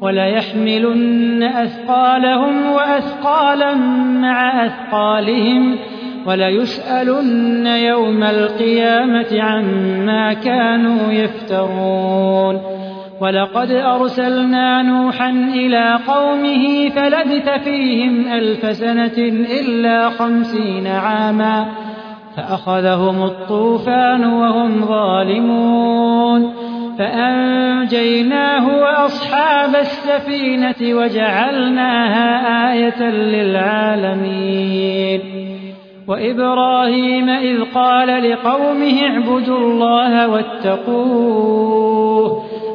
وليحملن أثقالهم وأثقالا مع أثقالهم وليسألن يوم القيامة عما كانوا يفترون ولقد أرسلنا نوحا إلى قومه فلبث فيهم ألف سنة إلا خمسين عاما فأخذهم الطوفان وهم ظالمون فأنجيناه وأصحاب السفينة وجعلناها آية للعالمين. وإبراهيم إذ قال لقومه اعبدوا الله واتقوه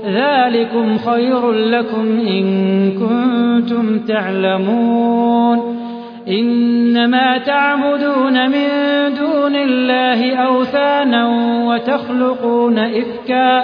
ذلكم خير لكم إن كنتم تعلمون. إنما تعبدون من دون الله أوثانا وتخلقون إفكا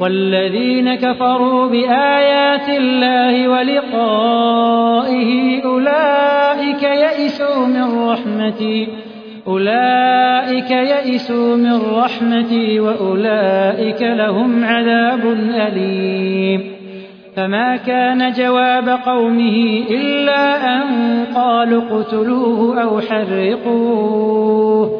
والذين كفروا بآيات الله ولقائه أولئك يئسوا من رحمتي أولئك يئسوا من رحمتي وأولئك لهم عذاب أليم. فما كان جواب قومه إلا أن قالوا اقتلوه أو حرقوه.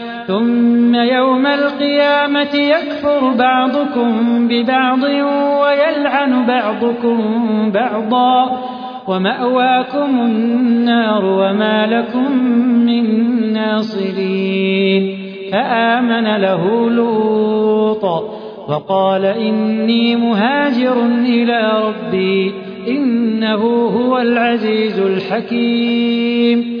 ثم يوم القيامة يكفر بعضكم ببعض ويلعن بعضكم بعضا ومأواكم النار وما لكم من ناصرين فآمن له لوط وقال إني مهاجر إلى ربي إنه هو العزيز الحكيم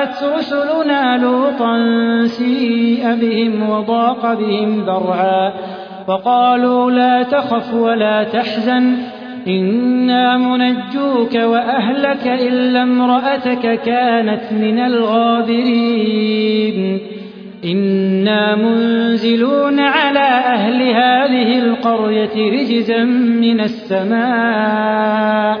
جاءت رسلنا لوطا سيء بهم وضاق بهم ذرعا وقالوا لا تخف ولا تحزن إنا منجوك وأهلك إلا امرأتك كانت من الغابرين. إنا منزلون على أهل هذه القرية رجزا من السماء.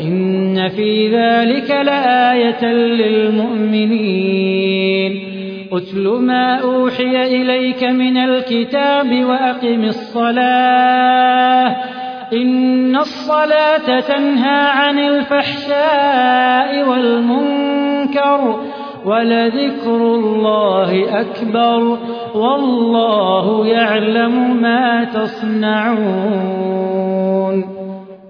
إن في ذلك لآية للمؤمنين. اتل ما أوحي إليك من الكتاب وأقم الصلاة. إن الصلاة تنهى عن الفحشاء والمنكر ولذكر الله أكبر. والله يعلم ما تصنعون.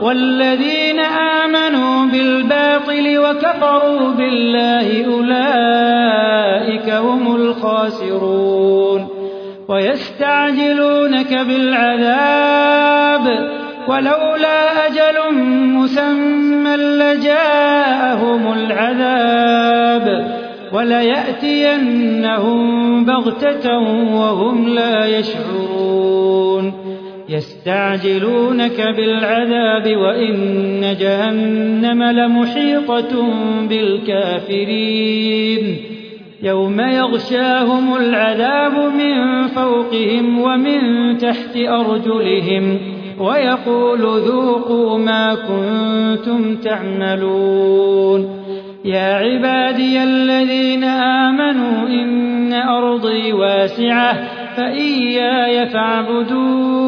والذين آمنوا بالباطل وكفروا بالله أولئك هم الخاسرون ويستعجلونك بالعذاب ولولا أجل مسمى لجاءهم العذاب وليأتينهم بغتة وهم لا يشعرون يستعجلونك بالعذاب وإن جهنم لمحيطة بالكافرين. يوم يغشاهم العذاب من فوقهم ومن تحت أرجلهم ويقول ذوقوا ما كنتم تعملون. يا عبادي الذين آمنوا إن أرضي واسعة فإياي فاعبدون.